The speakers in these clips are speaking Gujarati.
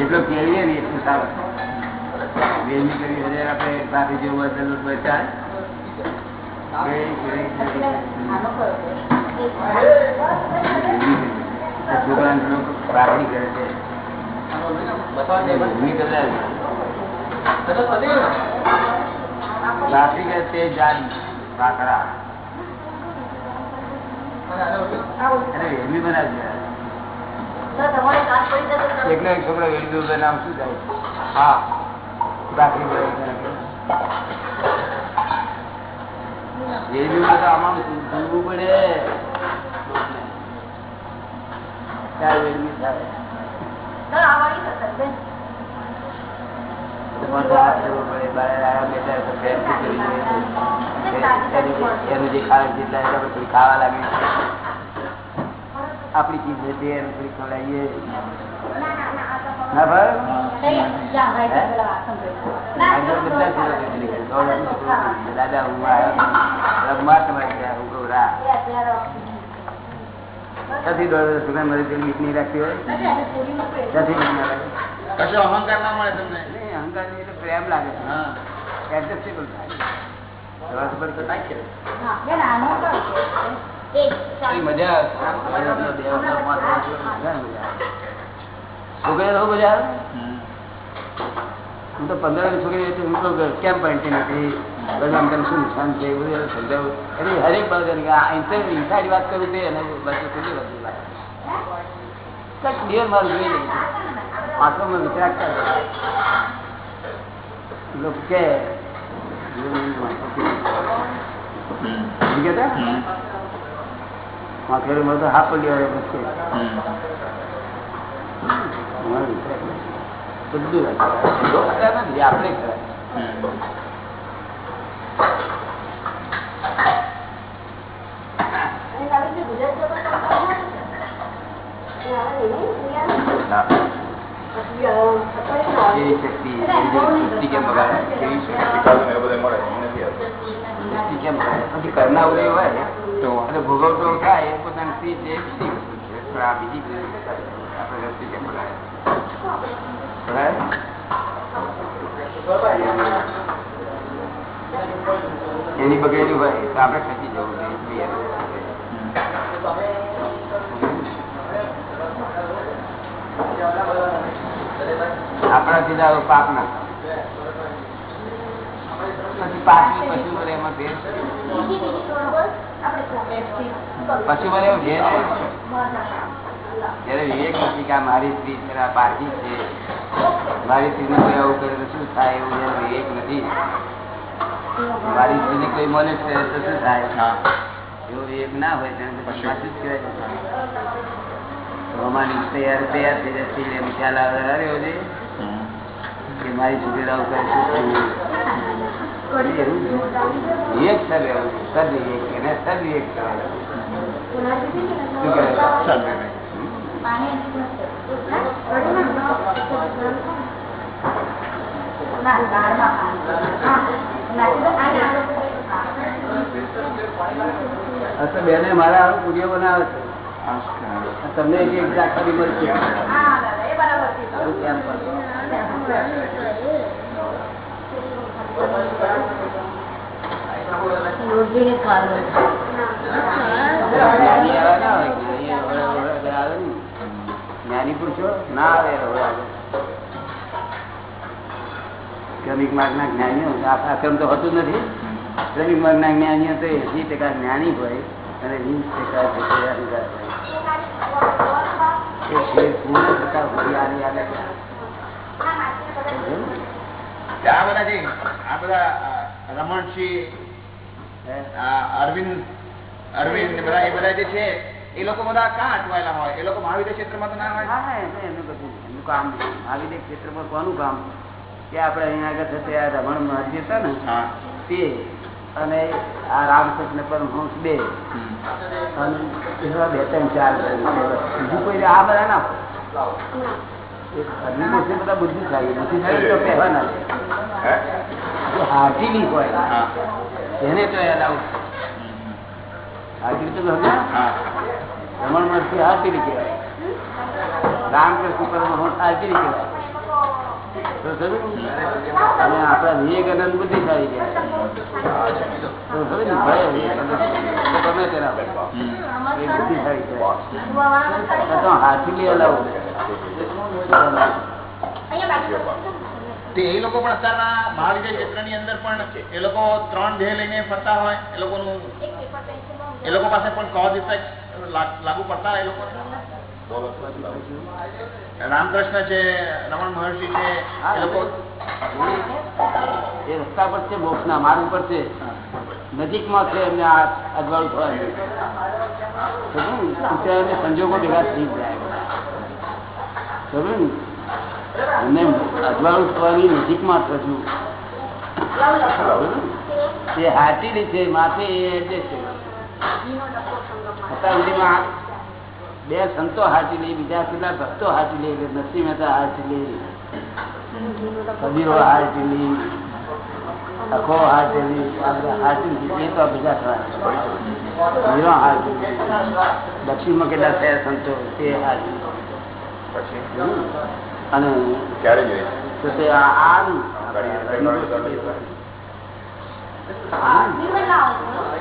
જેટલો કેળવીએ ને એટલું સારું. વેલમી કરી હજાર આપણે બાકી જેવું બદલ બચાય છોકરાને એકલો એક છોકરો વેલમી બનાવ શું થાય? હા. બાકી તો આમાં ભૂલવું પડે? જોઈએ? એનું- જે ખાવા જેટલા થોડી ખાવા લાગી આપણી ચીજ છે તે એને થોડી ખવડાવીએ ના ભાઈ. દાદા હું આવ્યો રમવા તમારે ત્યાં રા નહીં રાખતી હોય? કશો અહંકાર ના મળે તમને? નહીં, અહંકાર નહીં, એટલે પ્રેમ લાગે છે. હા. એડજસ્ટેબલ થાય. રસ પર તો નાખીએ. કઈ મજા આવે. છોકરીઓ મજા હું તો પંદર છોકરી હું તો કેમ ભણતી નથી બધું આમ શું નુકસાન છે બધું સમજાવું. એટલે હરેક બાબત ઇન્સાઇડ વાત કરું તે અને બાકી ખુલ્લી વાત કંઈક clear મારું જોઈ લઉં આંખોમાં વિચાર લોકો કે માથેરું મળે તો હા પડી આવે પછી. મારો કરે. બધું આપણે કેવી શક્તિ શક્તિ કેમ બગાડે? કેવી શક્તિ? શક્તિ કેમ બગાડે? પછી કરનાર હોય. તો અને ભોગવતો થાય, એ પોતાની સ્ત્રી છે બીજી વસ્તુ છે પણ બીજી. આપણે? એની બગડેલી હોય તો આપણે ખસી જવું જોઈએ આપણા સીધા પાપ ના પછી પાક પશુ એમાં ભેદ પશુ મને એવું ભેદ જયારે વિવેક નથી કે મારી સ્ત્રી છે પારકી છે. મારી સ્ત્રીને કોઈ આવું કરે તો શું થાય એવું જયારે વિવેક નથી? મારી સ્ત્રીને કોઈ મને છે તો શું થાય? એવો વિવેક ના હોય તેને પછી? પાછું જ કહેવાય? રોમાની તૈયાર તૈયાર થઈ જાય સ્ત્રી એમ ખ્યાલ આવે ઓજે કે મારી છોકરી આવું કરે શું થયું? સર એને બેને મારા હારું પૂરીઓ બનાવે છે. તમને એક એક જાખરી મળશે એવું કેમ પણ. જ્ઞાની હોય. પુરુષો ના આવે ક્રમિક માર્ગ ના જ્ઞાનીઓ. આ ક્રમ તો હોતું નથી. ક્રમિક માર્ગ ના જ્ઞાનીઓ તો એસી ટકા જ્ઞાની હોય અને વીસ ટકા હોય. એ પૂર્ણ આવે છે. આ બધા જે આ બધા રમણસિંહ અરવિંદ અરવિંદ બધા એ બધા જે છે એ લોકો બધા ક્યાં અટવાયેલા હોય? એ લોકો મહાવિદ્ય ક્ષેત્રમાં તો ના હોય? હા, હા, એનું- એનું બધું એનું કામ આવી ક્ષેત્રમાં કોનું કામ? કે આપણે અહીંયા આગળ થશે આ રમણ મહર્ષિ હતા ને તે અને આ રામકૃષ્ણ પરમહંસ બે. અને બે ત્રણ ચાર બીજું કોઈ આ બધા ના હોય. બધા બુદ્ધિશાળી બુદ્ધિશાળી તો કહેવાના છે. હે? હોય એને તો એલાઉ હાર્ટીલી તો રમણ મહર્ષિ હાર્ટીલી કહેવાય. રામકૃષ્ણ પરમહંસ હાર્ટીલી કહેવાય. અને આપણા વિવેકાનંદ બુદ્ધિશાળી ગયા. તો સમજ્યું? ને? ભલે વિવેકાનંદ. તો ગમે તેના બુદ્ધિશાળી કહેવાય. હાથી હલાવો તે એ લોકો પણ અત્યારના મહાવિદ્ય ક્ષેત્રની અંદર પણ એ લોકો ત્રણ ધ્યેય લઈને ફરતા હોય, એ લોકોનું એ લોકો પાસે પણ કોઝ ઇફેક્ટ લાગુ પડતા એ લોકો રામકૃષ્ણ છે, રમણ મહર્ષિ છે, એ રસ્તા પર છે, મોક્ષના માર્ગ પર છે. નજીકમાં છે એમને આ સંજોગો ભેગા થઈ જાય. સમજ્યું? ને? એમને અજવાળું થવાની નજીકમાં હાટીલી છે. માથે એ છે. અત્યાર બે સંતો હાટી લઈ બીજા કેટલા ભક્તો હાટી લઈ નરસિંહ મહેતા હાટી લઈ કબીરો હાટી લઈ અખો હાટી લઈ હાટી એ તો બીજા લઈ. દક્ષિણમાં કેટલા થયા સંતો? તે હાટી અને ક્યારે જોઈએ?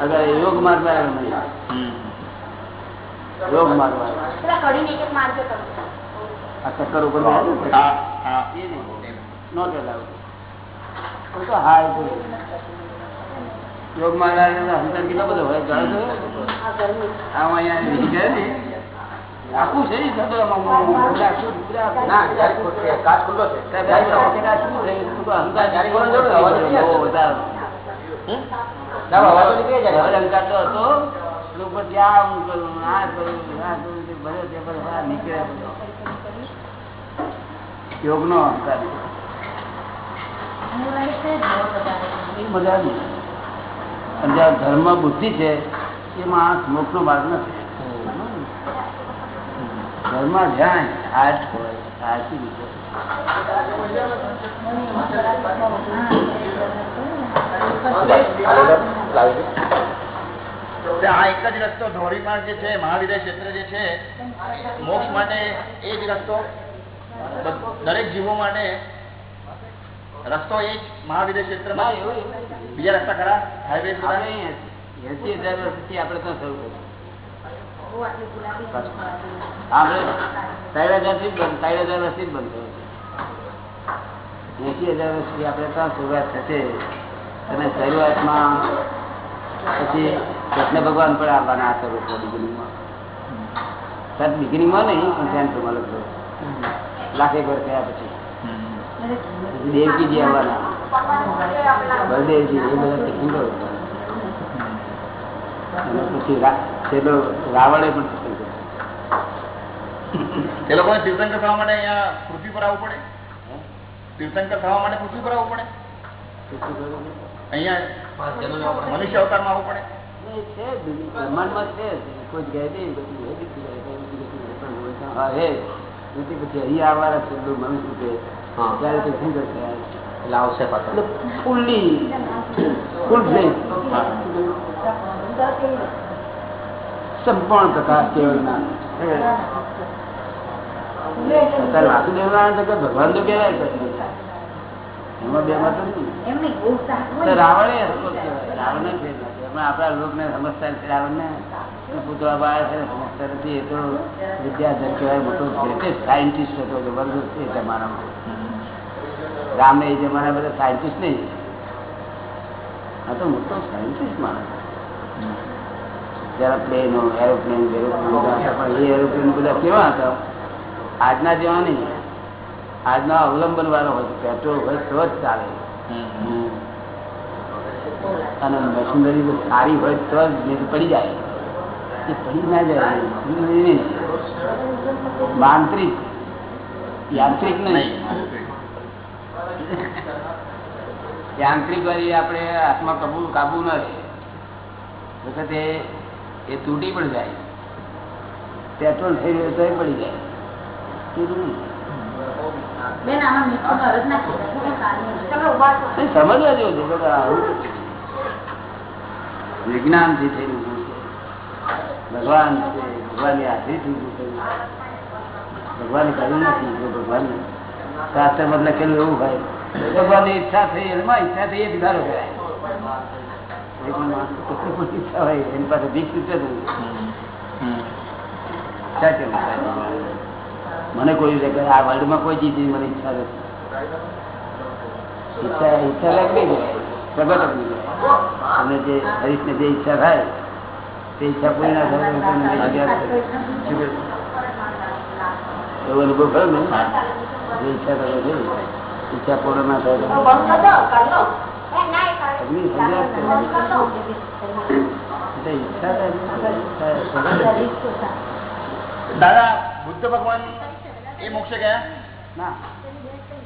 અગર યોગ માર્ગ યોગ મારવા આ ચક્કર ઉપર. તો હા યોગ કેટલો બધો હોય? જાણો છો? આમ અહીંયા આખું શરીર ના અહંકાર. ના, તો જાય. હવે અહંકાર તો હતો? એટલે ત્યાં આમ કરું, આ કરું, આ કરું, ભલે તે ભલે નીકળે બધો. અહંકાર ધર્મ બુદ્ધિ છે એ માણસ મોક્ષનો માર્ગ નથી. ધર્મ જાય હાથ હોય હાથી રીતે લાવી દે. તે આ એક જ રસ્તો ધોરી માર્ગ જે છે મહાવિદ્ય ક્ષેત્ર જે છે મોક્ષ માટે એ જ રસ્તો. દરેક જીવો માટે રસ્તો એ જ મહાવિદ્ય ક્ષેત્રમાં. બીજા રસ્તા ખરા? હાઈવે એસી હજાર વર્ષથી આપણે ત્યાં શરૂ કર્યું. ત્રણ ભગવાન પણ આવવાના આ સ્વરૂપો બિગિનિંગમાં સર નહીં પણ સેન્ટરમાં લખો લાખેક વર્ષ થયા પછી દેવકીજી આવવાના બળદેવજી એ બધા પછી છેલ્લો રાવણે પણ એ લોકોને તીર્થંકર થવા માટે અહીંયા પૃથ્વી પર આવવું પડે? તીર્થંકર થવા માટે પૃથ્વી પર આવવું પડે? અહીંયા મનુષ્ય અવતારમાં આવવું પડે? એ છે જ બીજું બ્રહ્માંડમાં છે કોઈ જગ્યાએ નહીં, બધી હે બીજી જગ્યાએ, કઈ બીજી જગ્યાએ પણ હોય ત્યાં હા હે. નથી પછી અહીંયા આવવાના છેલ્લું મનુષ્ય રૂપે ત્યારે તીર્થંકર થયા એટલે આવશે ફૂલ્લી ફૂલ ફ્લેશ સંપૂર્ણ પ્રકાશ કેવળના અત્યારે વાસુદેવ નારાયણ ભગવાન તો કેવાય એમાં બે માં તો રાવણે લોકને સમજતા નથી રાવણને. કે પુતળા બાળે છે સમજતા નથી. એ તો વિદ્યાધર કહેવાય મોટો ગ્રેટેસ્ટ સાયન્ટિસ્ટ હતો જબરદસ્ત એ જમાનામાં. રામ એ જમાના બધા સાયન્ટિસ્ટ નહીં. આ તો મોટો સાયન્ટિસ્ટ માણસ પ્લેનો એરોપ્લેન એરોપ્લેન એ એરોપ્લેન બધા કેવા હતા? આજના જેવા નહીં. આજનો અવલંબન વાળો હોય પેટ્રોલ હોય તો જ ચાલે. અને મશીનરી સારી હોય તો જ પડી જાય. એ પડી ના જાય. મશીનરી નહીં. માંત્રિક. યાંત્રિક નહીં. યાંત્રિક વાળી આપણે હાથમાં કબૂલ કાબુ ન રહે વખતે એ તૂટી પણ જાય. પેટ્રોલ થઈ રહ્યું તો પડી જાય. સમજવા જેવું છે બધા આવું વિજ્ઞાનથી થયેલું છે? ભગવાન છે ભગવાનની હાજરીથી ઊભું થયું ભગવાને કર્યું નથી જો ભગવાન મતલબ લખેલું એવું હોય. ભગવાનની ઈચ્છા થઈ એમાં ઈચ્છા થઈ એ સુધારો કરાય. પણ ઈચ્છા હોય એની પાસે વીસ રૂપિયા? મને કોઈ રીતે આ વર્લ્ડમાં કોઈ ચીજ મને ઈચ્છા નથી. ઈચ્છા ઈચ્છા લાગી પ્રગટ અને જે હરીશને જે ઈચ્છા થાય તે ઈચ્છા પૂરી ના થાય? એવો અનુભવ ખરો ને? જે ઈચ્છા કરે છે ઈચ્છા પૂર્ણ ના થાય દાદા બુદ્ધ ભગવાન એ મોક્ષે ગયા? ના.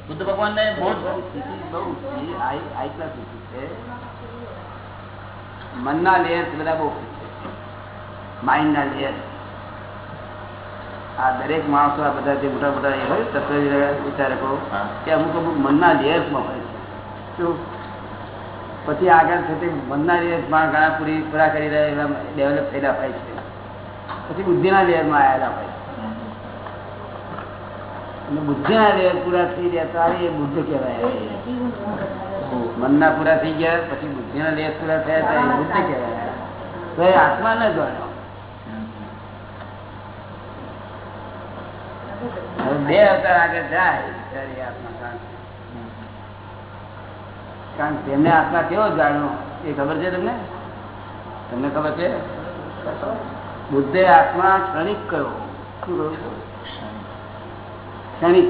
બુદ્ધ ભગવાન ને બહુ હાઈ ક્લાસ છે મનના લેયર બધા બહુ માઇન્ડના લેયર. આ દરેક માણસો આ બધા જે મોટા મોટા એ હોય તત્વ વિચારકો કે અમુક અમુક મનના લેયર્સમાં હોય છે. શું? પછી આગળ છે તે મનના લેયર્સમાં ઘણા પૂરી પૂરા કરી રહ્યા ડેવલપ થયેલા હોય છે. પછી બુદ્ધિના લેયરમાં આવેલા હોય અને બુદ્ધિના લેયર પૂરા થઈ ગયા ત્યારે એ બુદ્ધ કહેવાય. મનના પૂરા થઈ ગયા, પછી બુદ્ધિના લેયર પૂરા થયા તો એ બુદ્ધ કહેવાય. તો એ આત્મા ન જાણ્યો. બે અવતાર આગળ જાય ત્યારે આત્મા કારણ તેમને આત્મા કેવો જાણ્યો એ ખબર છે તમને? તમને ખબર છે? બુદ્ધે આત્મા ક્ષણિક કયો? ક્ષણિક.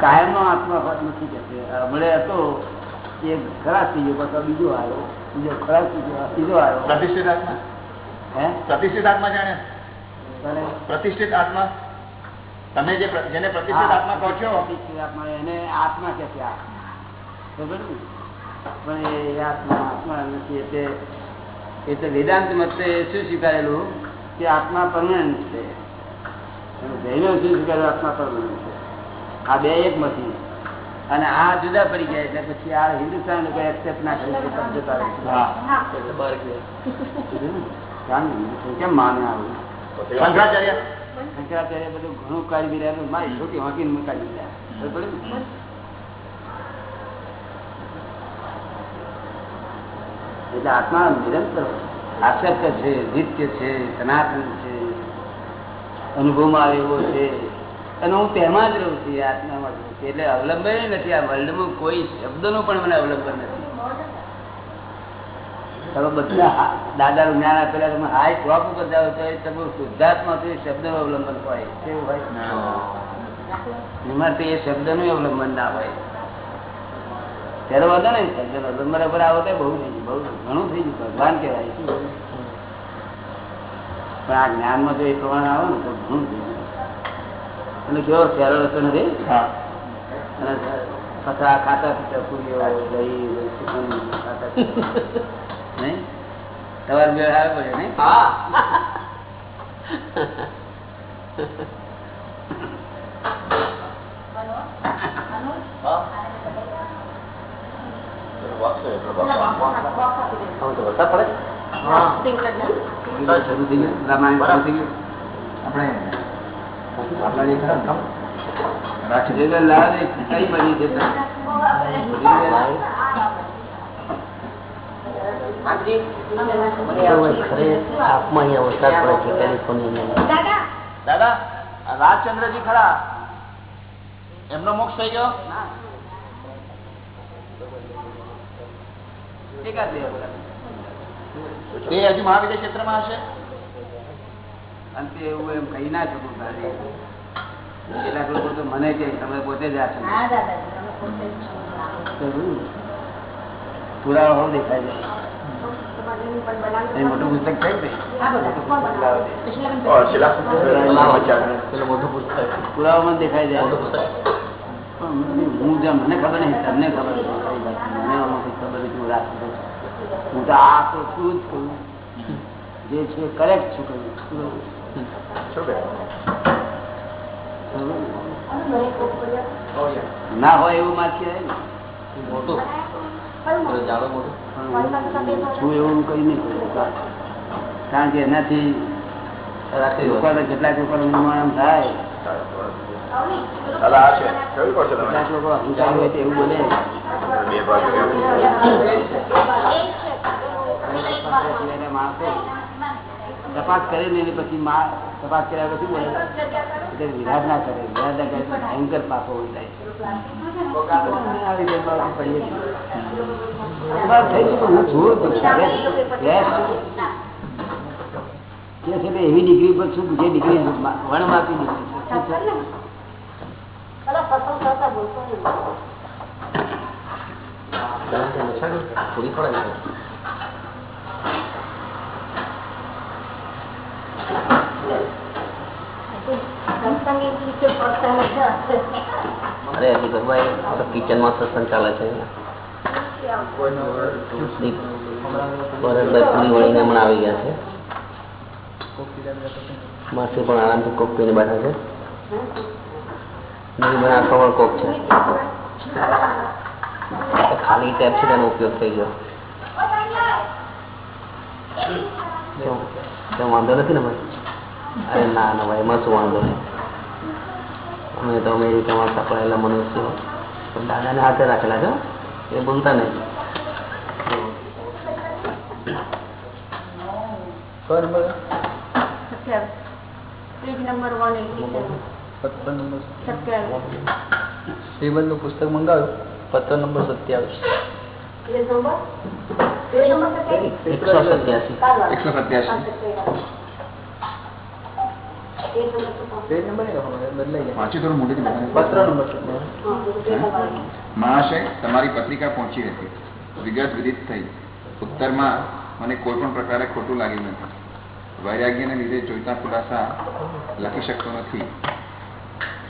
કાયમ નો? આત્મા હોત નથી કે હમણે હતો એ ખરાબ થઈ ગયો પછી બીજો આવ્યો. બીજો ખરાબ થઈ ગયો બીજો આવ્યો. પ્રતિષ્ઠિત આત્મા? હે? પ્રતિષ્ઠિત આત્મા જાણે? પ્રતિષ્ઠિત આત્મા? તમે જે જેને પ્રતિષ્ઠિત આત્મા કહો છો? આત્મા એને આત્મા કે છે આ. પણ એ આત્મા આત્મા નથી એટલે એટલે વેદાંત મતે શું સ્વીકારેલું કે આત્મા પરમાનન્ટ છે. જૈનો શું સ્વીકારેલું આત્મા પરમાનન્ટ છે. આ બે એક મતી અને આ જુદા પડી ગયા એટલે પછી આ હિન્દુસ્તાન લોકો એક્સેપ્ટ ના કરી શકે સમજતા કેમ માને આવું? શંકરાચાર્ય? બધું ઘણું કાઢી રહ્યા મારી છોટી હોકીને મેં કાઢી ને? એટલે આત્મા નિરંતર આસક્ત છે, નિત્ય છે, સનાતન છે, અનુભવમાં આવે એવો છે. અને હું તેમાં જ રહું છું આત્મામાં જ રહું છું. એટલે અવલંબન નથી આ વર્લ્ડમાં કોઈ શબ્દનું પણ મને અવલંબન નથી. તમે બધા દાદા જ્ઞાન આપેલા તમે હાય ટોપ ઉપર જાઓ તો તમે શુદ્ધાત્મા તો એ શબ્દનું અવલંબન હોય. કેવું હોય? એમાં એ શબ્દનું અવલંબન ના હોય. ત્યારે વાંધો ને શબ્દ અવલંબન પર આવો તો બહુ થઈ ગયું બહુ ઘણું થઈ ગયું ભગવાન કહેવાય. પણ આ જ્ઞાનમાં જો એ પ્રમાણે આવે ને તો ઘણું થઈ ગયું. એટલે કેવો રસ્તો નથી? અને ખાતા પીતા પૂરીઓ દહીં ખાતા. નહીં? તમારે બે હારો પડે નહીં? ગયું આપણે રાખી એટલે લાલ કઈ બની છે તો? ખરે આપમાં અહીંયા વરસાદ પડે છે કેલિફોર્નિયાની દાદા! રાજચંદ્રજી ખરા. એમનો મોક્ષ થઈ ગયો? હજુ. તે મહાવિદ્ય ક્ષેત્રમાં હશે? અંતે એવું એમ કહી ના શકું કેટલાક લોકો તો મને કે તમે પોતે જ આશો પુરાવા દેખાય છે મોટું પુસ્તક છે? મોટું પુસ્તક પુરાવામાં દેખાય જાય હું જેમ મને ખબર નહીં તમને ખબર. મને આમાં કઈ ખબર નથી હું રાખું હું તો આ તો શું જ કહું. જે છે કરેક્ટ છું કહું. શું કહું? શું કહે ના હોય એવું માથે મોટું. હું એવું કઈ નહીં કારણ કે એનાથી કેટલાક લોકો નિર્માણ થાય દાદા આ છે કેવું પડશે કેટલાક લોકો અહંકાર હોય તો એવું બોલે માણસો તપાસ કરે ને એની પછી માં તપાસ કર્યા પછી બોલે એટલે વિરાટ ના કરે વિરાજ ના કરે ભયંકર પાપો થાય આવી રીતે પડીએ થઈ ગયું. હું છું જ. Rest- rest. કે છે એવી ડિગ્રી પર છું જે ડિગ્રી વણમાપી ડિગ્રી છે? પૂરી પડાવી અરે, હજી કિચન કિચનમાં સત્સંગ ચાલે છે. ભરતભાઈ આવી ગયા છે. માસી પણ આરામથી કોક પીને બેઠા છે. આખો કોક છે. ખાલી ટેપ છે, તેનો ઉપયોગ થઈ ગયો. વાંધો નથી ને ભાઈ? અરે ના ના ભાઈ એમાં શું વાંધો નહીં અમે તો અમેરિકામાં સપડાયેલા મનુષ્યો. દાદાને હાથે રાખેલા છો એ ભૂલતા નહીં. શ્રીમદનું પુસ્તક મંગાવ્યું? પત્ર નંબર સત્યાવીસ. એકસો સત્યાસી મહાશય તમારી પત્રિકા પહોંચી હતી વિગત વિદિત થઈ ઉત્તરમાં મને કોઈ પણ પ્રકારે ખોટું લાગ્યું નથી વૈરાગ્યને લીધે જોઈતા ખુલાસા લખી શકતો નથી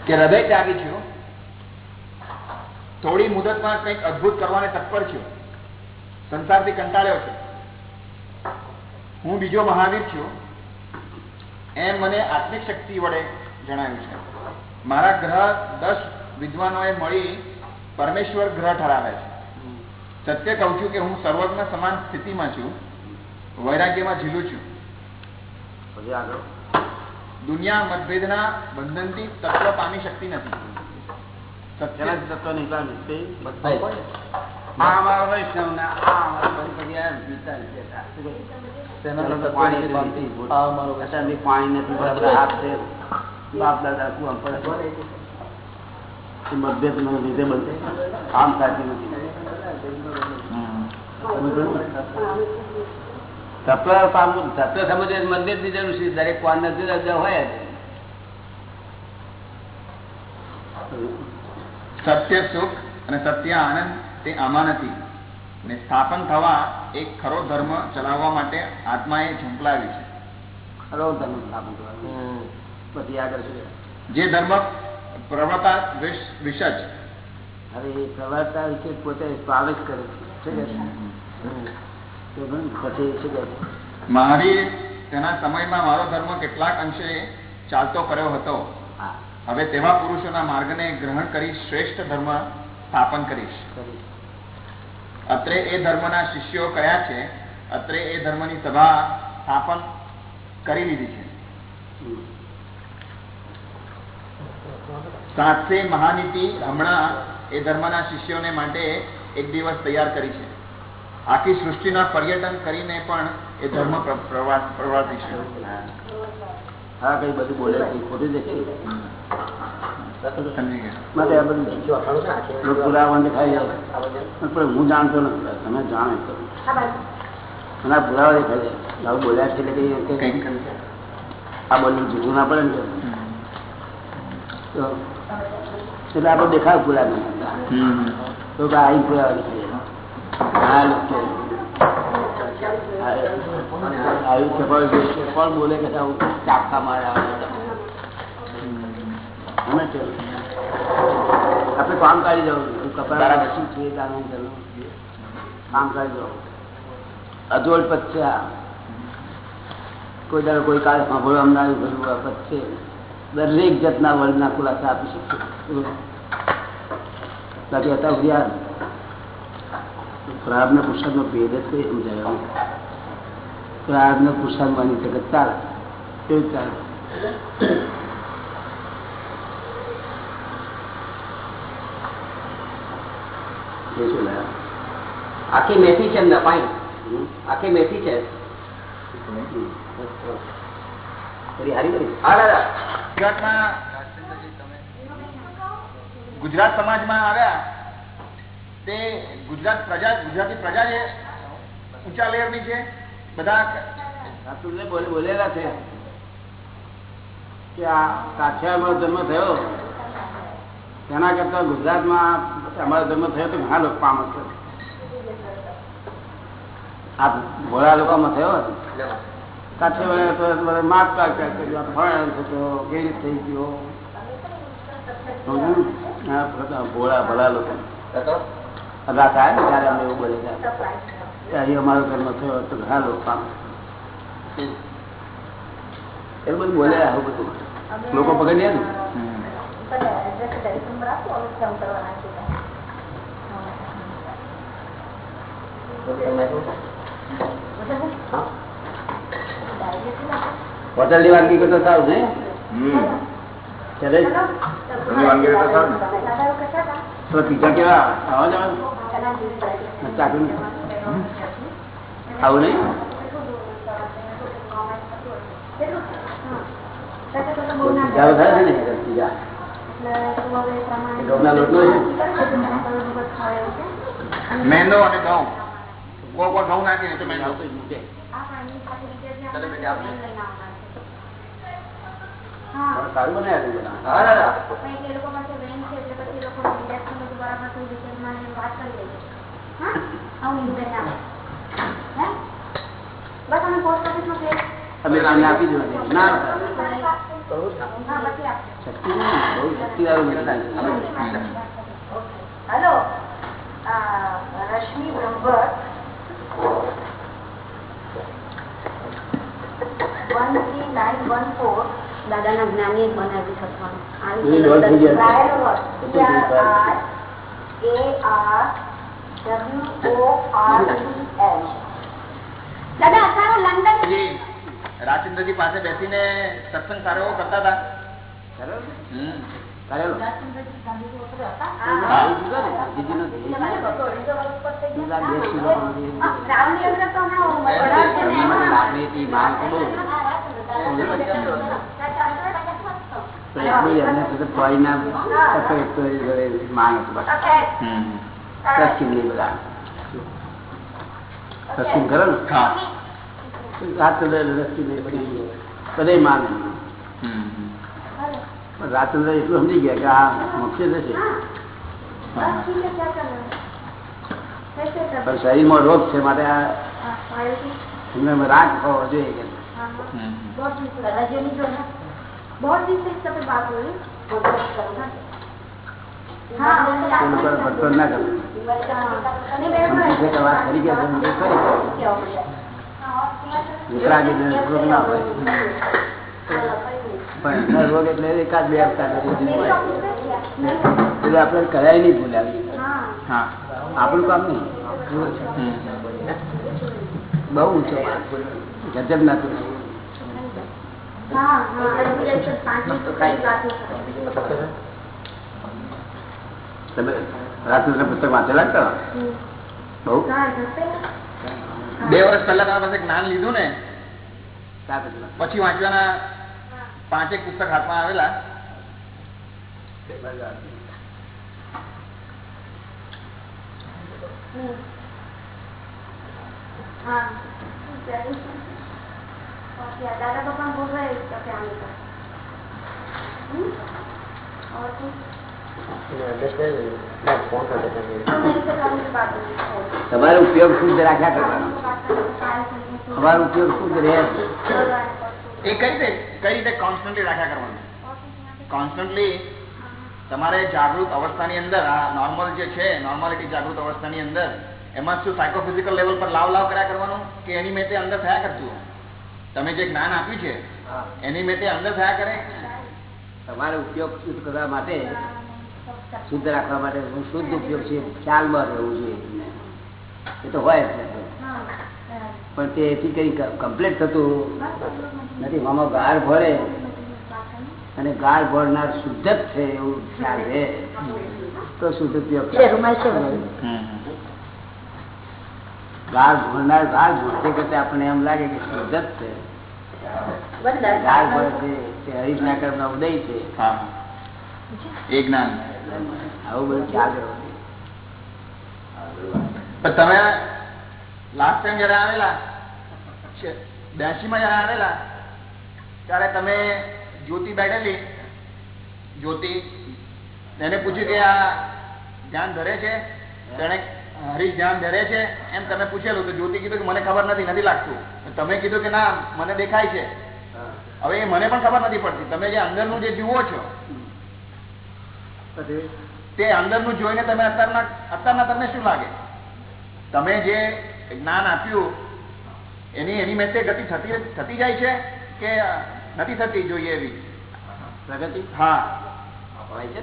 કે હૃદય ત્યાગી છું થોડી મુદતમાં કંઈક અદભુત કરવાને તત્પર છું સંસારથી કંટાળ્યો છે. હું બીજો મહાવીર છું. એમ મને આત્મિક શક્તિ વડે જણાવ્યું છે. મારા ગ્રહ દસ વિદ્વાનોએ મળી પરમેશ્વર ગ્રહ ઠરાવે છે. સત્ય કહું છું કે હું સર્વજ્ઞ સમાન સ્થિતિમાં છું. વૈરાગ્યમાં ઝીલું છું. આગળ? દુનિયા મતભેદના બંધનથી તત્વ પામી શકતી નથી. સત્ય તત્વ નહીં પામી. આ અમારો વૈષ્ણવ ને આ પાણી નથી બાપ દાદા પડે મતભેદ ના લીધે બધે કામ સાચી નથી. તત્વ સમજે મતભેદની જરૂર છે. દરેક કોણ જુદા જુદા હોય સત્ય સુખ અને સત્ય આનંદ તે આમાં નથી. ને સ્થાપન થવા એક ખરો ધર્મ ચલાવવા માટે આત્માએ ઝંપલાવી છે. ખરો ધર્મ સ્થાપન. પછી આગળ જે ધર્મ પ્રવર્તા વિશ વિશ જ હવે એ પ્રવર્તા વિશે પોતે સ્વાગત કરે છે? મહાવીર તેના સમયમાં મારો ધર્મ કેટલાક અંશે ચાલતો કર્યો હતો. હવે તેવા પુરુષોના માર્ગને ગ્રહણ કરી શ્રેષ્ઠ ધર્મ સ્થાપન કરીશ. કરી. અત્રે એ ધર્મના શિષ્યો કયા છે? અત્રે એ ધર્મની સભા સ્થાપન કરી લીધી છે. સાતસે મહાનીતિ હમણાં એ ધર્મના શિષ્યોને માટે એક દિવસ તૈયાર કરી છે. આખી સૃષ્ટિના પર્યટન કરીને પણ એ ધર્મ પ્ર- પ્રવાસ પ્રવર્તીશું હા. કઈ બધું બોલે ખોટી છે. હું જાણતો નથી તમે જાણે તો મને પુરાવા દેખાય છે આવું બોલ્યા છે એટલે કઈ આ બોલવું જૂઠું ના પડે ને તો એટલે આપણે દેખાય પુરાવા. તો કે અહીં પુરાવા દેખાય છે કોણ બોલે કે આવું ચાપકા છે આપણે કામ કાઢી જવું કપડા. શું છે? કામ કાઢી જવું અધોળ પચ્ચે કોઈ દાડો કોઈ કાળ સાંભળવા અમને ભરવું પચ્ચે દરેક જાતના વર્ગના ખુલાસા આપી શકશે બાકી હતા જ્ઞાન પ્રારબ્ધના પુસ્તકનો ભેદ જ કોઈ સમજાયો પ્રાર્થના પ્રાર્થનો માની શકે ચાલે. એવું ચાલે એ શું લાયા? આખી મેથી છે પાણી આખી મેથી છે. ગુજરાત સમાજમાં આવ્યા તે ગુજરાત પ્રજા ગુજરાતી પ્રજા જે ઊંચા લેયરની છે બધા બોલેલા છે કે આ કાઠિયાવાડમાં જન્મ થયો. તેના કરતા ગુજરાતમાં અમારો જન્મ થયો તો ઘણા લોકો પામ છે આ ભોળા લોકોમાં થયો કાઠિયાવાડ તો બધા પાક થતો ગેરી થઈ ગયો? ભોળા ભલા લોકો. રાત આવે ને ત્યારે અમે એવું બોલે ત્યારે અમારો જન્મ થયો તો ઘણા લોકો પામે એ બધું બોલે આવું બધું. લોકો પકડીએ ને? હોટલની વાનગી કરતા સારું ને ચાલે તો પીઝા કેવા આવા જવાનું ચાકુ આવું નહીં પીઝા થાય છે ને પીઝા મેંદો અને ઘઉં. કોઈ કોઈ ઘઉં નાખી તો મેંદો સારું બનાવ્યું બધા હા દાદા એ લોકો પાસે વેન છે એટલે પછી એ લોકો ઇન્ડેક્શન બધું. બરાબર થઈ ડિટેલમાં ને વાત કરી લઈએ હા. આવું ઇન્ડિયન ના હે? બસ અમે પોસ્ટ ઓફિસમાં કે તમે તમને આપી દો ના. હા પછી આપશે શક્તિ નહીં, બહુ શક્તિવાળું મતદાન છે. Hello Rashmi Brahmbhatt one three nine one four દાદાના જ્ઞાની જ બનાવી શકવાનું એ લોટ થઈ ગયા છે. દાદા અત્યારે લંડન જી રાજચંદ્રજી પાસે બેસીને સત્સંગ સારો એવો કરતા હતા. પશ્ચિમ કરો ને. હા. રાતચંદ્ર દ્રષ્ટિ એટલું સમજી ગયા કે આ મુખ્ય થશે પણ શરીરમાં રોગ છે માટે રાગ હોવો જોઈએ કે ના કરો વિકરાગી રોગ ના હોય. પણ રોગ એટલે એકાદ બે હપ્તા એટલે આપણે કરાય નહીં ભૂલાવી હા. આપણું કામ નહીં. બહુ ઊંચો ગજબ નથી. તમે રાત્રે પુસ્તક વાંચેલા કરો? બહુ? બે વર્ષ પહેલા તમારા પાસે જ્ઞાન લીધું ને પછી વાંચવાના પાંચેક પુસ્તક હાથમાં આવેલા. દાદા પપ્પા બોલાય તમારો ઉપયોગ શુદ્ધ રાખ્યા કરવાનો. અમારો ઉપયોગ શુદ્ધ રહે છે એ કઈ રીતે કઈ રીતે કોન્સ્ટન્ટલી રાખ્યા કરવાનું? કોન્સ્ટન્ટલી તમારે જાગૃત અવસ્થાની અંદર આ નોર્મલ જે છે નોર્માલિટી જાગૃત અવસ્થાની અંદર એમાં શું સાયકોફિઝિકલ લેવલ પર લાવ લાવ કર્યા કરવાનું કે એની મેં અંદર થયા કરતું તમે જે જ્ઞાન આપ્યું છે એની મેં અંદર થયા કરે? તમારે ઉપયોગ શુદ્ધ કરવા માટે શુદ્ધ રાખવા માટે શુદ્ધ ઉપયોગ છે ખ્યાલમાં રહેવું જોઈએ. એ તો હોય છે. પણ તે એથી કઈ કમ્પ્લીટ થતું નથી. મામા ગાળ ભરે અને ગાળ ભરનાર શુદ્ધ જ છે એવું ખ્યાલ રહે તો શુદ્ધ ઉપયોગ ગાળ ભરનાર ગાળ ભરતે કરતા આપણને એમ લાગે કે શુદ્ધ જ છે. ગાળ ભરે છે તે હરીશના કર્મનો ઉદય છે. હા. એ જ્ઞાન આવું બધું ખ્યાલ કરવો તમે લાસ્ટ ટાઈમ જયારે આવેલા બ્યાસી માં જયારે આવેલા ત્યારે તમે જ્યોતિ બેઠેલી જ્યોતિ એને પૂછ્યું કે આ ધ્યાન ધરે છે? તેને હરીશ ધ્યાન ધરે છે? એમ તમે પૂછેલું તો જ્યોતિ કીધું કે મને ખબર નથી નથી લાગતું. તમે કીધું કે ના મને દેખાય છે. હવે એ મને પણ ખબર નથી પડતી. તમે જે અંદરનું જે જુઓ છો તે અંદરનું જોઈને તમે અત્યારના અત્યારના તમને શું લાગે? તમે જે જ્ઞાન આપ્યું એની એની મેસે ગતિ થતી થતી જાય છે કે નથી થતી જોઈએ એવી? પ્રગતિ? હા. હોય છે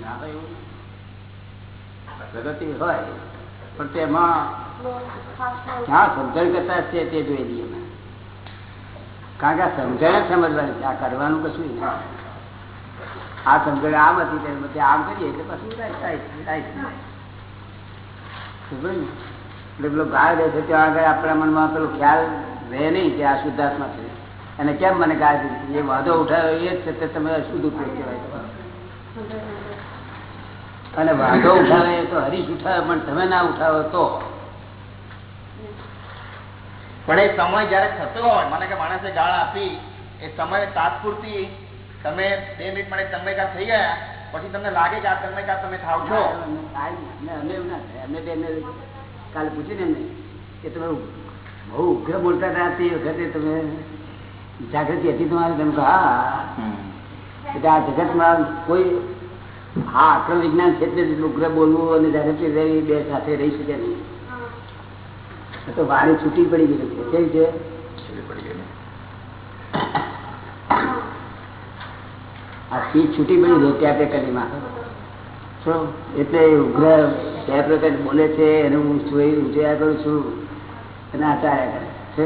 ના એવું પ્રગતિ હોય પણ તેમાં ક્યાં સમજણ કરતા છે તે જોઈ લઈએ કારણ કે સમજણ જ સમજવાની છે. આ કરવાનું કશું નહીં. આ સમજણ આમ હતી આમ કરીએ એટલે પછી? એટલે પેલો ગાળ દે છે ત્યાં આગળ આપણા મનમાં પેલો ખ્યાલ રહે નહીં કે આ શુદ્ધાત્મા છે. અને કેમ મને ગાળ દીધી? એ વાંધો ઉઠાવ્યો એ જ છે તે તમે અશુદ્ધ ઉપયોગ કહેવાય અને વાંધો ઉઠાવે તો હરીશ ઉઠાવે, પણ તમે ના ઉઠાવો તો? પણ એ સમય જયારે થતો હોય, મને કે માણસે ગાળ આપી, એ સમય તાત્પુરતી તમે બે મિનિટ માટે તન્મયકાર થઈ ગયા પછી તમને લાગે કે આ તન્મયકાર તમે થાવ છો? અમને એવું ના થાય. અમે કાલે પૂછ્યું ને કે તમે બહુ ઉગ્ર બોલતા હતા તે વખતે તમે જાગૃતિ હતી તમારી? તમે કહો, હા. એટલે આ જગતમાં કોઈ હા આક્રમ વિજ્ઞાન છે એટલે ઉગ્ર બોલવું અને જાગૃતિ રહી બે સાથે રહી શકે નહીં. તો વાણી છૂટી પડી ગઈ છે. કેવી છે? સ્પીચ છૂટી પડી છે કડીમાં શું? એટલે ઉગ્ર બે પ્રકાર બોલે છે એને હું જોઈ જોયા કરું છું અને આચાર્યા કરે છે.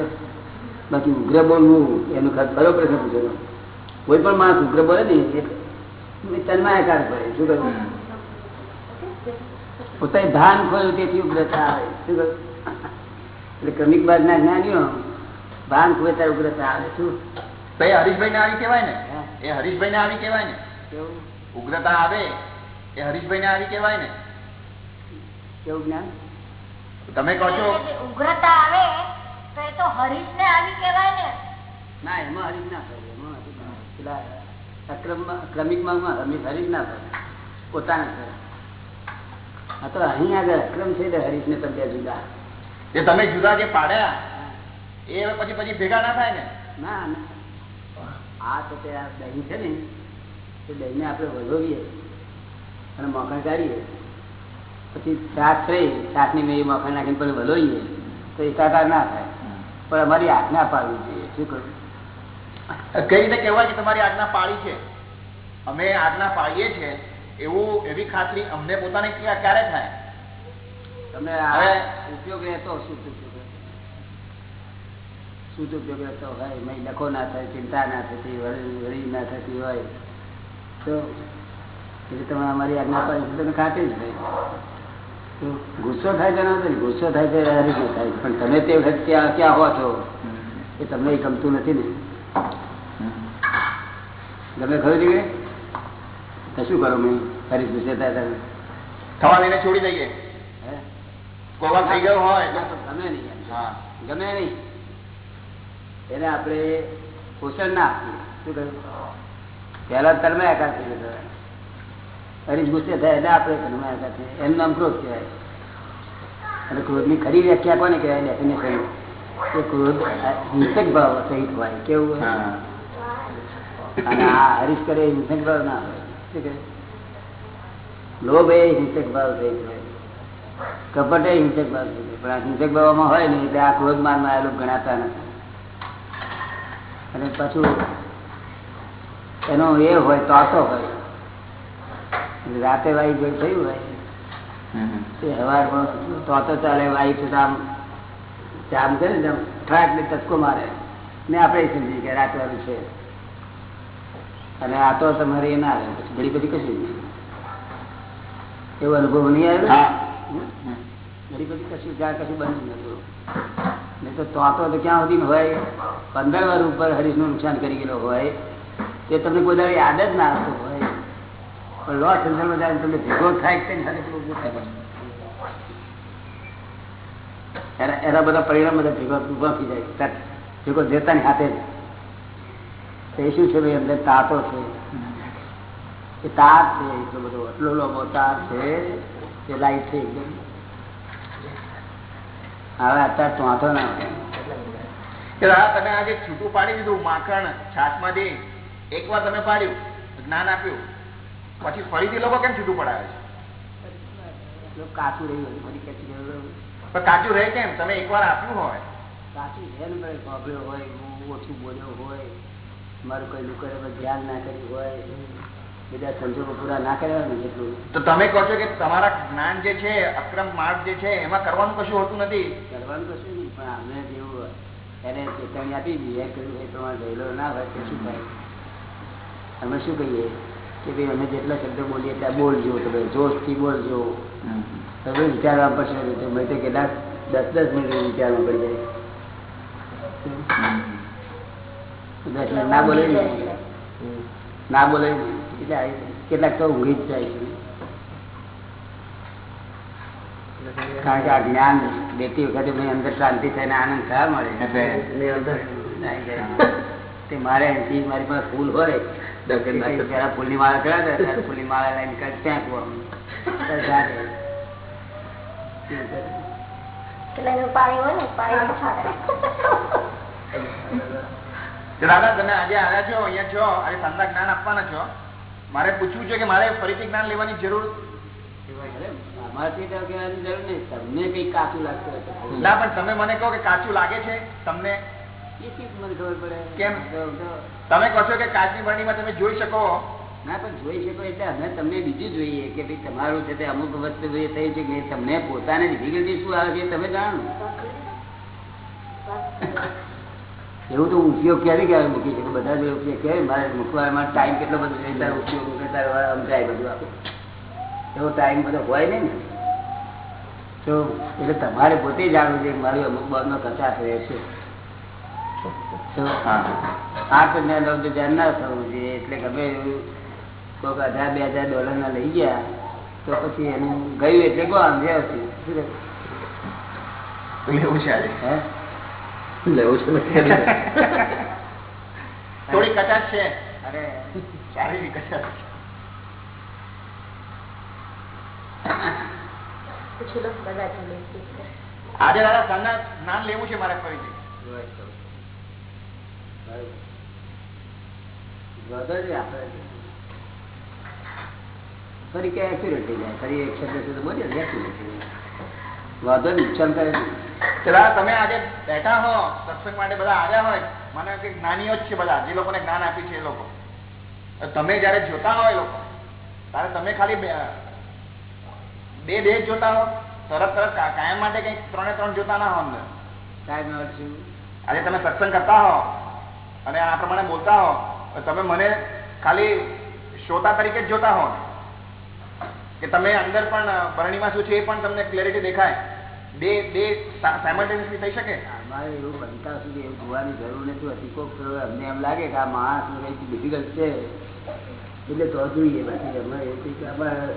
બાકી ઉગ્ર બોલવું એનું ખર- પ્રશ્ન પૂછેલો કોઈ પણ માણસ ઉગ્ર બોલે ને તન્માયકાર પડે શું કરું પોતે ધાન ખોલ્યું તેથી ઉગ્રતા આવે શું કરું એટલે ક્રમિક બાદના જ્ઞાનીઓ ભાન ખોલે ત્યારે ઉગ્રતા આવે શું? ભાઈ હરીશભાઈ ને આવી કહેવાય ને. એ હરીશભાઈ ને આવી કેવાય ને. ઉગ્રતા આવે એ હરીશભાઈ ને આવી કેવાય ને. કેવું જ્ઞાન? તમે કહો છો. ઉગ્રતા આવે તો એ તો હરીશ ને આવી કેવાય ને. ના એમાં હરીશ ના થાય. એમાં. પેલા ક્રમિકમાં હરીફ ના થાય. પોતાને થાય આ તો અહીં આગળ અક્રમ છે હરીશ ને જુદા. એ તમે જુદા જે પાડ્યા એ પછી પછી ભેગા ના થાય ને? ના ના. આ તો તે આ દહીં છે ને તે દહીંને આપણે વધોવીએ અને મખણ કાઢીએ. પછી શાક થઈ શાકની મેં મખણ નાખીને પછી વધોઈએ તો એકાકાર ના થાય. પણ અમારી આજ્ઞા પાડવી જોઈએ. શું કરું કઈ રીતે કહેવાય કે તમારી આજ્ઞા પાળી છે? અમે આજ્ઞા પાડીએ છીએ એવું એવી ખાતરી અમને પોતાને ક્યાં- ક્યારે થાય? તમને હવે- ઉપયોગ રહેતો શુદ્ધ ઉપયોગ રહેતો. હોય ડખો ના થાય ચિંતા ના થતી વળી ના થતી હોય. તો એટલે તમે અમારી આજ્ઞા પાડી તમે ખાતે જ ભાઈ. તો ગુસ્સો થાય છે ને ગુસ્સો થાય છે હરી થાય. પણ તમે તે વખત ક્યાં ક્યાં હો છો એ તમને ગમતું નથી ને. ગમે ખરું છે તો શું કરો મેં? ફરી ગુસ્સે થાય તમે થવા છોડી દઈએ. હે? કોઈ વાર થઈ ગયો હોય. ના, તો ગમે નહીં. હા. ગમે નહીં. એને આપણે પોષણ ના આપીએ. શું કહ્યું? પહેલા તન્મયાકાર થઈ ગયો હરીશ ગુસ્સે થાય એટલે આપણે તન્મયાકાર થઈએ એનું નામ ક્રોધ કહેવાય. અને ક્રોધની ખરી વ્યાખ્યા કોને કહેવાય? ડેફિનેશન કે ક્રોધ હિંસક ભાવ સહિત હોય. કેવું અને આ હરીશ કરે હિંસક ભાવ ના હોય. શું કહે? લોભ એ હિંસક ભાવ સહિત હોય. કપટ એ હિંસક ભાવ સહિત પણ આ હિંસક ભાવમાં હોય ને એટલે આ ક્રોધ માનમાં આવેલું ગણાતા નથી. અને પાછું એનો એ હોય તોતો હોય. રાતે વાયુ જે થયું હોય તે હવારમાં તોતો ચાલે વાયુ છે આમ આમ કરે ને ઠરાક ને ટચકો મારે. ને આપણે સમજી કે રાત વાળું છે. અને આ તો તમારે એ ના આવે પછી ઘડી બધી કશું નહીં. એવો અનુભવ નહીં આવે હા. ઘડી બધી કશું ત્યાં કશું બન્યું નતું. નહીં ક્યાં સુધી હોય? પંદર વાર ઉપર હરીશનું નુકસાન કરી ગયેલો હોય. તે તમને કોઈ દાડી યાદ જ ના આવતો હોય. પણ લો સંદર્ભ જ્યારે તમને ભેગો થાય એના બધા પરિણામ બધા ભેગો ઊભા થઈ જાય. ભેગો દેતાની હાથે એ શું છે ભાઈ, અંદર તાતો છે? એ તાર છે, એટલો બધો, એટલો લાંબો તાર છે એ લાઈટ છે, એકદમ. હવે અત્યારે ચોથો ના તમે આજે છૂટું પાડી દીધું માખણ છાશમાંથી એકવાર તમે પાડ્યું જ્ઞાન આપ્યું. પછી ફરીથી લોકો કેમ છૂટું પડાવે છે? કાચું બધી કચી રહે કેમ? તમે એકવાર આપ્યું હોય. કાચું છે ને ભાઈ હોય હું ઓછું બોલ્યો હોય મારું કોઈ લુકરે ધ્યાન ના કર્યું હોય બધા સંજોગો પૂરા ના કર્યા હોય ને એટલું તો તમે કહો છો કે તમારા જ્ઞાન જે છે અક્રમ માર્ગ જે છે એમાં કરવાનું કશું હોતું નથી? કરવાનું કશું નહીં પણ અમને જેવું એને ચેતવણી આપી બિહેર કહ્યું એ પ્રમાણે ગયેલો ના હોય તો શું થાય? અમે શું કહીએ? કે ભાઈ અમે જેટલા શબ્દો બોલીએ ત્યાં બોલજો તમે જોશથી બોલજો. તમે વિચારવા પડશે તો મેં તો કેટલાક દસ દસ મિનિટ વિચારવું પડી જાય. દસ મિનિટ ના બોલે ના બોલે એટલે કેટલાક તો ઊંઘી જ જાય છે. કારણ કે આ જ્ઞાન દેતી વખતે ભાઈ અંદર શાંતિ થઈને આનંદ થયા મળે. તે મારે અહીંથી મારી પાસે ફૂલ હોય. ફૂલની માળા કર્યા હતા ત્યારે ફૂલની માળા લઈને કાંઈક મારે પૂછવું છે કે મારે ફરીથી જ્ઞાન લેવાની જરૂર? અમારાથી તો કહેવાની જરૂર નહીં. તમને કઈ કાચું લાગતું હોય ના પણ તમે મને કહો કે કાચું લાગે છે તમને મને ખબર પડે. કેમ? તો- તો- તમે કહો છો કે કાચની બરણીમાં તમે જોઈ શકો. ના પણ જોઈ શકો એટલે અમે તમને બીજું જોઈએ કે ભાઈ તમારું છે તે અમુક વસ્તુ એ થયું છે કે તમને પોતાને ડિફિકલ્ટી શું આવે છે તમે જાણો. એવું તો ઉપયોગ ક્યારે ક્યારે મૂકી શકે બધા જ ઉપયોગ ક્યારે? મારે મૂકવા ટાઈમ કેટલો બધો ઉપયોગ કરતા બધું આપણે એવો ટાઈમ બધો હોય નહીં ને. તો એટલે તમારે પોતે જાણવું છે મારી અમુક બાબતનો કચાશ રહે છે. તો તો જ્ઞાન લઉં તો ધ્યાન ના થવું જોઈએ એટલે ગમે એવું કોઈક હજાર બે હજાર ડોલર ના લઈ ગયા તો પછી એનું ગયું એટલે કોણ વ્યવસ્થિત આવશે લેવું છે આજે. હે? લેવું છે થોડી કચાશ છે. અરે. સારી કચાશ છે. પૂછી લો બધા જોડે આજે દાદા સાંજના જ્ઞાન લેવું છે મારે ફરીથી. ક્યાં એક્યુરેટ થઈ જાય. ફરી એક શબ્દ સુધી બોલીએ એટલે થઈ જાય. વાંધો નુકસાન કરે. દાદા તમે આજે બેઠા હો સત્સંગ માટે બધા આવ્યા હોય. મને કે જ્ઞાનીઓ જ છે બધા. જે લોકોને જ્ઞાન આપ્યું છે એ લોકો. તો તમે જયારે જોતા હોય લોકો ત્યારે તમે ખાલી બે બે જોતા હો. તરત તરત કાયમ માટે કઈ ત્રણે ત્રણ જોતા ના હો અંદર? આજે તમે સત્સંગ કરતા હો અને આ પ્રમાણે બોલતા હો તમે મને ખાલી શ્રોતા તરીકે જ જોતા હો. કે તમે અંદર પણ ભરણીમાં શું છે એ પણ તમને ક્લેરિટી દેખાય. બે બે સાયમલ્ટેનિયસલી થઈ શકે? અમારે એવું બનતા સુધી એવું જોવાની જરૂર નથી હતી. કોક અમને એમ લાગે કે આ માણસ ડિફિકલ્ટ છે. એટલે તો જોઈએ. બાકી અમારે એવું કે અમારે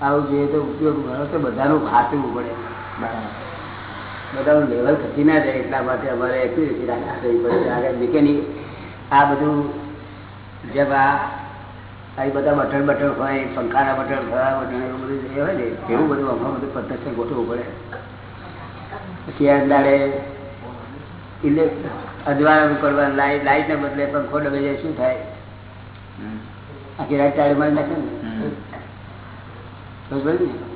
આવું જોઈએ તો ઉપયોગ કરો તો બધાનું ખાતું પડે. બધાનું લેવલ ખસી ના જાય એટલા માટે અમારે એક્યુરેસી રાખવી પડે આગળ મિકેનિક આ બધું જેમ આ આ બધા બટન બટન હોય પંખાના બટન ઘણા બટન એવું બધું જે હોય ને એવું બધું અમારું બધું પદ્ધતિ ગોઠવવું પડે. પછી આ દાડે ઇલે અજવાળા કરવા લાઈટ લાઇટને બદલે પંખો ડબે જાય શું થાય? આખી રાત ચાળી મારી નાખે ને?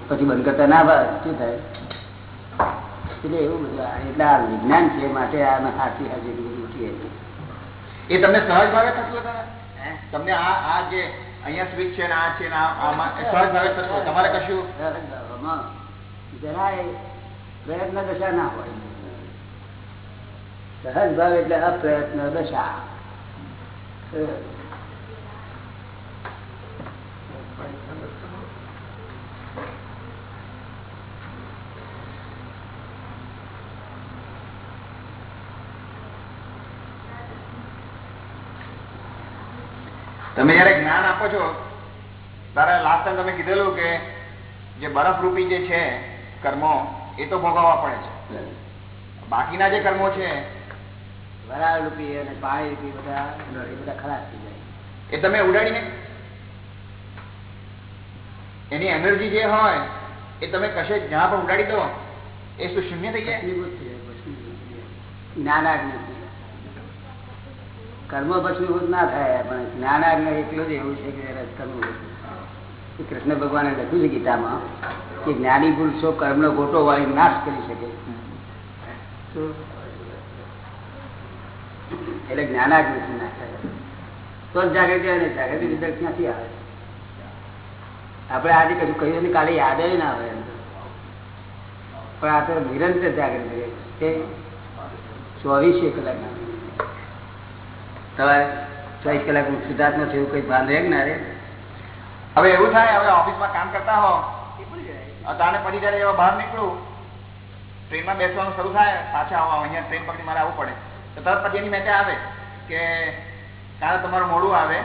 પછી બંધ કરતા ના ભાવે. શું થાય? એટલે એવું બધું. એટલે આ વિજ્ઞાન છે માટે આ હાથી બધું એ તમને સહજ ભાવે થતું તમને આ આ જે અહીંયા સ્વીચ છે આ છે સહજ ભાવે થતું તમારે કશું? જરાય પ્રયત્ન દશા ના હોય. સહજ ભાવ એટલે અપ્રયત્ન દશા. તમે જયારે જ્ઞાન આપો છો ત્યારે લાસ્ટ ટાઈમ તમે કીધેલું કે જે બરફ રૂપી જે છે કર્મો એ તો ભોગવવા પડે છે. બાકીના જે કર્મો છે વરાળ રૂપી અને પાણી રૂપી બધા એ બધા ખરાબ થઈ જાય. એ તમે ઉડાડીને? એની એનર્જી જે હોય એ તમે કશે જ્યાં પણ ઉડાડી દો એ શું શૂન્ય થઈ જાય? થઈ જાય, ભસ્મીભૂત થઈ જાય. જ્ઞાનાગ્નિ થી. કર્મ ભસ્મીભૂત ના થાય પણ જ્ઞાન આજ્ઞા એટલું જ એવું છે કે રસ કરવું કૃષ્ણ ભગવાને લખ્યું છે ગીતામાં કે જ્ઞાની પુરુષો કર્મનો ગોટો વાળી નાશ કરી શકે. એટલે જ્ઞાનાગ્નિ નાશ થાય. તો જ જાગૃતિ આવે ને જાગૃતિ રિઝલ્ટ ક્યાંથી આવે? આપણે આજે કશું કહ્યું ને કાલે યાદ જ ના આવે. પણ આ તો નિરંતર જાગૃતિ ચોવીસે કલાક તમારે ચોવીસ કલાક સુધાર્થ નથી એવું કઈ ભાન રહે ના રે? હવે એવું થાય હવે ઓફિસમાં કામ કરતા હો. અતાણે પછી જયારે એવા બહાર નીકળું. ટ્રેનમાં બેસવાનું શરૂ થાય પાછા આવો અહીંયા ટ્રેન પકડી મારે આવવું પડે. તો તરત પછી એની મેચે આવે કે કાલે તમારું મોડું આવે.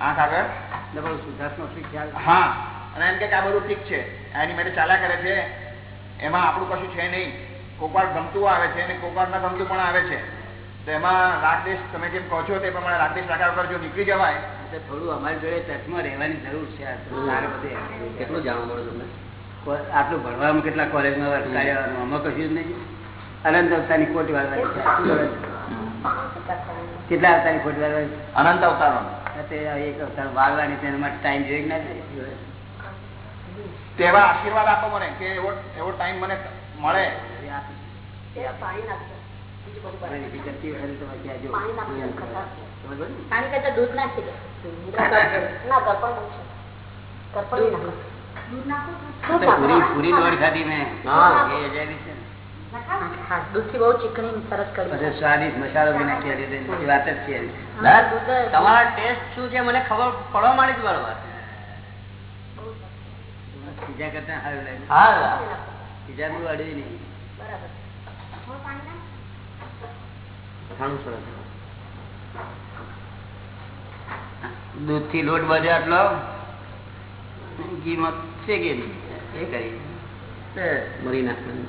આંખ આગળ. હા. અને એમ કે આ બધું ઠીક છે. એની માટે ચાલ્યા કરે છે. એમાં આપણું કશું છે નહીં. કોકવાર ગમતું આવે છે અને કોકવાર ન ગમતું પણ આવે છે. તો એમાં રાગદેશ તમે જેમ કહો છો તે પ્રમાણે રાગદેશ રાખ્યા વગર જો નીકળી જવાય તો થોડું અમારી જોડે ટચમાં રહેવાની જરૂર છે કેટલું જાણવા મળે તમને? આટલું ભણવામાં કેટલા કોલેજમાં વર્ષ અમે કશું જ નહીં. અનંત અવતારની ખોટ વાળવાની? કેટલા અવતારની ખોટ વાળવાની અનંત અવતાર એક અવતાર વાળવાની તેના માટે ટાઈમ જોઈએ ના જોઈએ? તેવા આશીર્વાદ આપો મને કે એવો એવો ટાઈમ મને મળે. રીતે ને? પાણી કરતા દૂધ નાખી ના ને. તમારા ટેસ્ટ શું છે મને ખબર પડવા માંડી જ બરોબર બીજા કરતા બીજા બહુ અડવી નહીં બરાબર ઘણું સરસ દૂધથી લોટ બધે આટલો? ઘીમાં છે કે એ કરી. મરી નાખવાનું.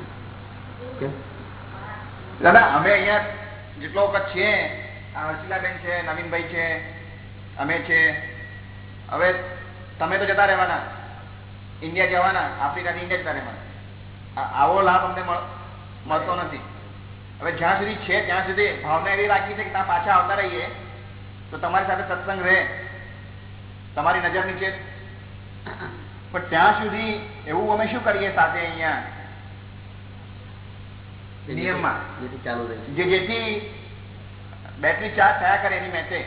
દાદા અમે અહીંયા જેટલો વખત છીએ આ હર્ષિલાબેન છે નવીનભાઈ છે અમે છે. હવે તમે તો જતા રહેવાના. ઇન્ડિયા જવાના આફ્રિકાથી ઇન્ડિયા જતા રહેવાના. આવો લાભ અમને મળ- મળતો નથી. હવે જ્યાં સુધી છે ત્યાં સુધી ભાવના એવી રાખી છે કે ત્યાં પાછા આવતા રહીએ તો તમારી સાથે સત્સંગ રહે. તમારી નજર નીચે. પણ ત્યાં સુધી એવું અમે શું કરીએ સાથે અહીંયા? નિયમમાં. ચાલુ રહે. જે જેથી બેટરી ચાર્જ થયા કરે એની મેચે.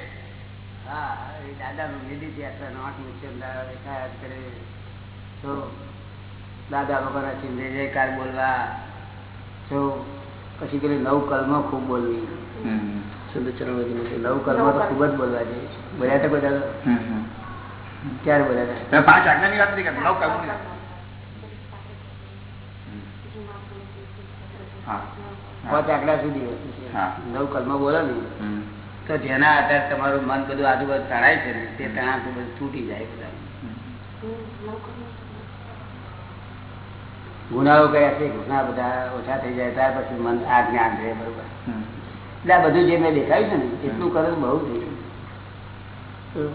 હા એ દાદાનું લીધી છે આટલા નોટ નીચે દાદા દેખાયા કરે. તો દાદા વગર ચિંતે જયકાર બોલવા તો પછી પેલી નવ કલમો ખૂબ બોલવી. નવ કલમો તો ખૂબ જ બોલવા જોઈએ બોલ્યા હતા બધા ક્યારે બોલ્યા હતા? પાંચ આજ્ઞાની વાત કરતા. નવ કલમોની હા. પાંચ આંકડા સુધી હા. નવ કલમો બોલો ને. તો જેના આધારે તમારું મન બધું આજુબાજુ તણાય છે ને તે તણાવ બધું તૂટી જાય બધા. ગુનાઓ કર્યા છે ગુના બધા ઓછા થઈ જાય ત્યાર પછી મન આ જ્ઞાન રહે બરોબર. એટલે આ બધું જે મેં દેખાયું છે ને એટલું કરે બહુ થઈ ગયું.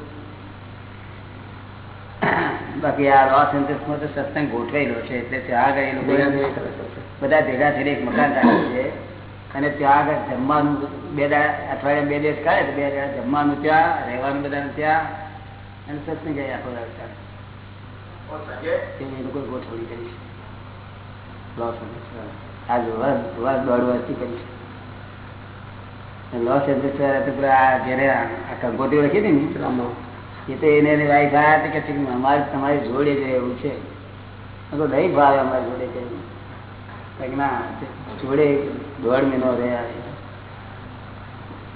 બાકી આ લો સેન્ટર્સમાં તો સત્સંગ ગોઠવાયેલો છે એટલે ત્યાં આગળ એ લોકો બધા ભેગા થઈને એક મકાન રાખ્યું છે અને ત્યાં આગળ જમવાનું બે દાડા અઠવાડિયા બે દિવસ કાઢે તો બે દાડા જમવાનું ત્યાં રહેવાનું બધાને ત્યાં અને સત્સંગ જાય આખો દાડો એ લોકો ગોઠવણી કરી છે. તો તો છે તમારી જોડે રહેવું છે. મેં નહીં ભાવે અમારી જોડે કરી ના જોડે દોઢ મહિનો રહ્યા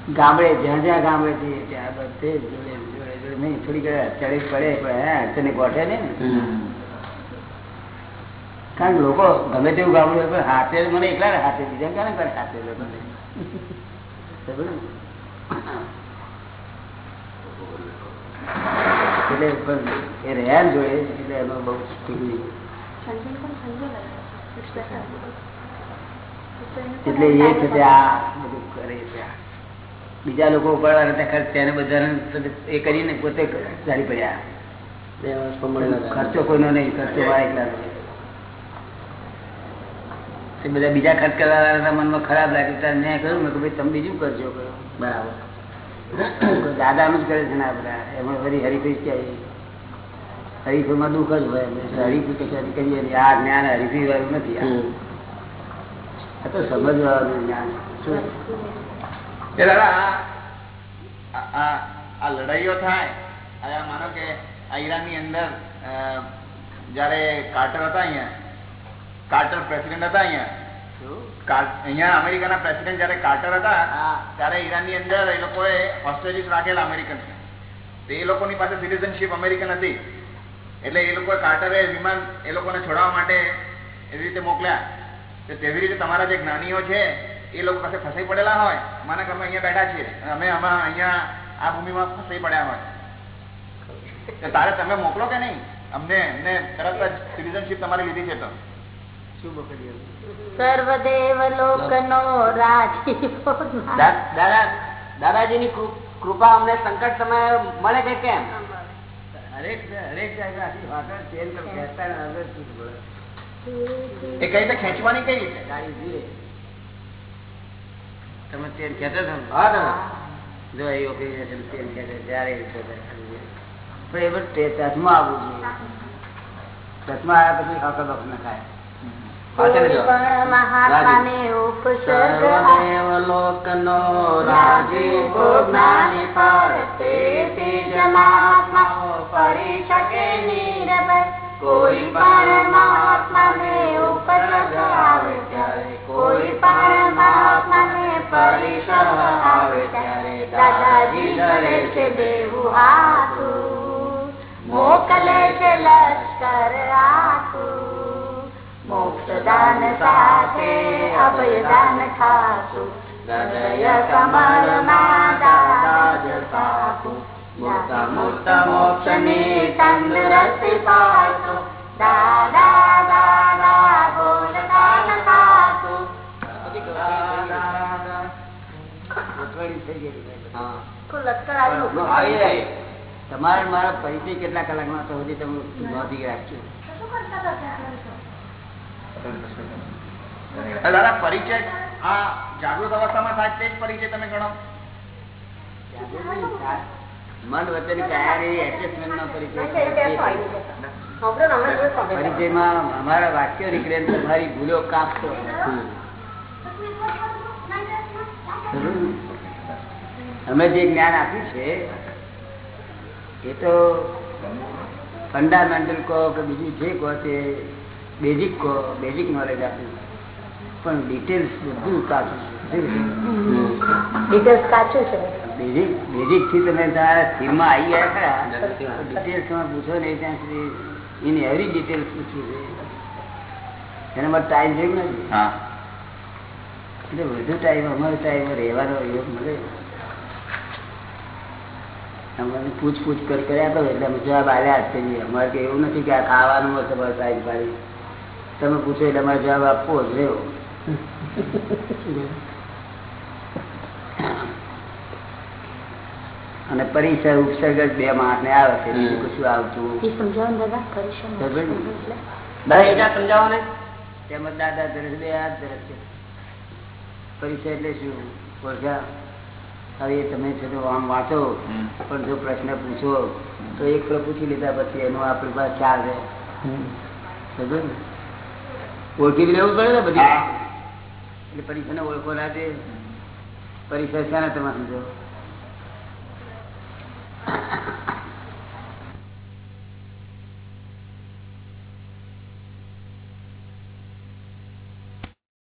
ગામડે, જ્યાં જ્યાં ગામડે જઈએ ત્યાં બધે જોડે જોડે જોડે નહીં થોડી ઘણી અડચણે પડે, પણ હે, અડચણે ગોઠે ને. કારણ કે લોકો ગમે તેવું ગામડું હોય પણ હાથે મને એકલા હાથે બીજા ક્યાં કરે હાથે એટલે પણ એ રહ્યા જોઈએ, એટલે એમાં બહુ એને એટલે એ છે આ બધું કરે છે. બીજા લોકો ઉપાડવા કરતા ખર્ચ તેને બધાને એ કરીને પોતે ચાલી પડ્યા. ખર્ચો કોઈનો નહીં, ખર્ચો મારા એકલાનો. તે બધા બીજા ખર્ચ કરવાના મનમાં ખરાબ લાગે. ત્યારે મેં કહ્યું કે ભાઈ તમે બીજું કરજો. કહ્યું. બરાબર દાદાનું જ કરે છે ને આ બધા. એમાં ફરી હરીફી ક્યાંય હરીફીમાં દુઃખ જ હોય. હરીફી કશાથી કહીએ નહીં. આ જ્ઞાન હરીફી વાળું નથી. આ. તો સમજવાનું જ્ઞાન દાદા આ- લડાઈઓ થાય. માનો કે આ ઈરાનની અંદર જયારે જ્યારે કાર્ટર હતા અહીંયા કાર્ટર પ્રેસિડેન્ટ હતા અહીંયા. અહીંયા અમેરિકાના પ્રેસિડેન્ટ જયારે કાર્ટર હતા ત્યારે ઈરાનની અંદર એ લોકોએ હોસ્ટેજીસ રાખેલા અમેરિકન તો એ લોકોની પાસે સિટીઝનશીપ અમેરિકન હતી. એટલે એ લોકો કાર્ટરે વિમાન એ લોકોને છોડાવવા માટે એવી રીતે મોકલ્યા. તો તેવી રીતે તમારા જે જ્ઞાનીઓ છે એ લોકો પાસે ફસાઈ પડેલા હોય. માના કે અમે અહીંયા બેઠા છીએ. અમે આમાં અહીંયા આ ભૂમિમાં ફસાઈ પડ્યા હોય. તારે તમે મોકલો કે નહીં? અમને અમને તરત જ સિટીઝનશીપ તમારી લીધી છે તો. સર્વદેવ લોકનો રાજીવો દાદા દાદાજીની કૃપા અમને સંકટ સમય મળે કે કેમ? હરેક હરેક? એ કઈ રીતે ખેંચવાની કઈ રીતે? ગાડી તમે તેલ ખેંચો છો હા જો એ ચેન ખેંચે જ્યારે પણ એ બધું ટચમાં આવવું જોઈએ. ટચમાં આવ્યા પછી હાકર બાપ ખાય કોઈ. પણ પણ મહાત્માને ઉપસર્ગ આવે કોઈ પણ મહાત્માને પરિસર આવે દાદાજી કરે છે દેવું હાથું, મોકલે છે લશ્કર આખું મોક્ષદાન સાથે અભયદાન ખાતું હૃદય મોક્ષની તંદુરસ્તી પાતું દાદા દાદા ખાતું જાય. તમારે મારા પરિચય કેટલા કલાકમાં તો સુધી તમે નોંધી રાખજો. શું કરતા હતા ત્યાં? દાદા પરિચય? આ જાગૃત અવસ્થામાં થાય તે જ પરિચય તમે ગણો. મન વચન કાયાની એડજસ્ટમેન્ટ નો પરિચય. આપણો નંબર જોઈ શકો. પરિચયમાં અમારા વાક્યો નીકળે તમારી ભૂલો કાપતો અમે જે જ્ઞાન આપ્યું છે એ તો ફંડામેન્ટલ કહો કે બીજું જે કહો તે બેઝિક બેઝિક નોલેજ આપ્યું પણ ડિટેલ્સ બધું કાચું ડિટેલ્સ કાચું છે. બેઝિક બેઝિકથી તમે તમારા આવી ગયા ખરા ડિટેલ્સ પૂછો ને ત્યાં સુધી ઇન એવરી ડિટેલ્સ પૂછવું છે. એના માટે ટાઈમ છે નથી? હા. એટલે વધુ ટાઈમ અમારો ટાઈમ રહેવાનો યોગ મળે. અમારે પૂછપૂછ કરી કર્યા તો એટલે જવાબ આવ્યા જ અમારે કે એવું નથી કે આ ખાવાનું હોય તમારે ટાઈમ પાડી તમે પૂછો એટલે અમારે જવાબ આપવો જ રહ્યો. અને પરિસર ઉપસર્ગ જ બે માણસ ને આવે છે બીજું કશું આવતું તેમજ દાદા ધરે બે હાથ ધરે છે. પરિચય એટલે શું? ઓળખ્યા હવે એ તમે છે તો આમ વાંચો. પણ જો પ્રશ્ન પૂછો તો એક પૂછી લીધા પછી એનો આપણી પાસે ચાલ રહે. સમજો ને? ઓળખી લેવું પડે ને બધી. એટલે પરીક્ષા ને ઓળખો ના પરીક્ષા ક્યાં તમે સમજો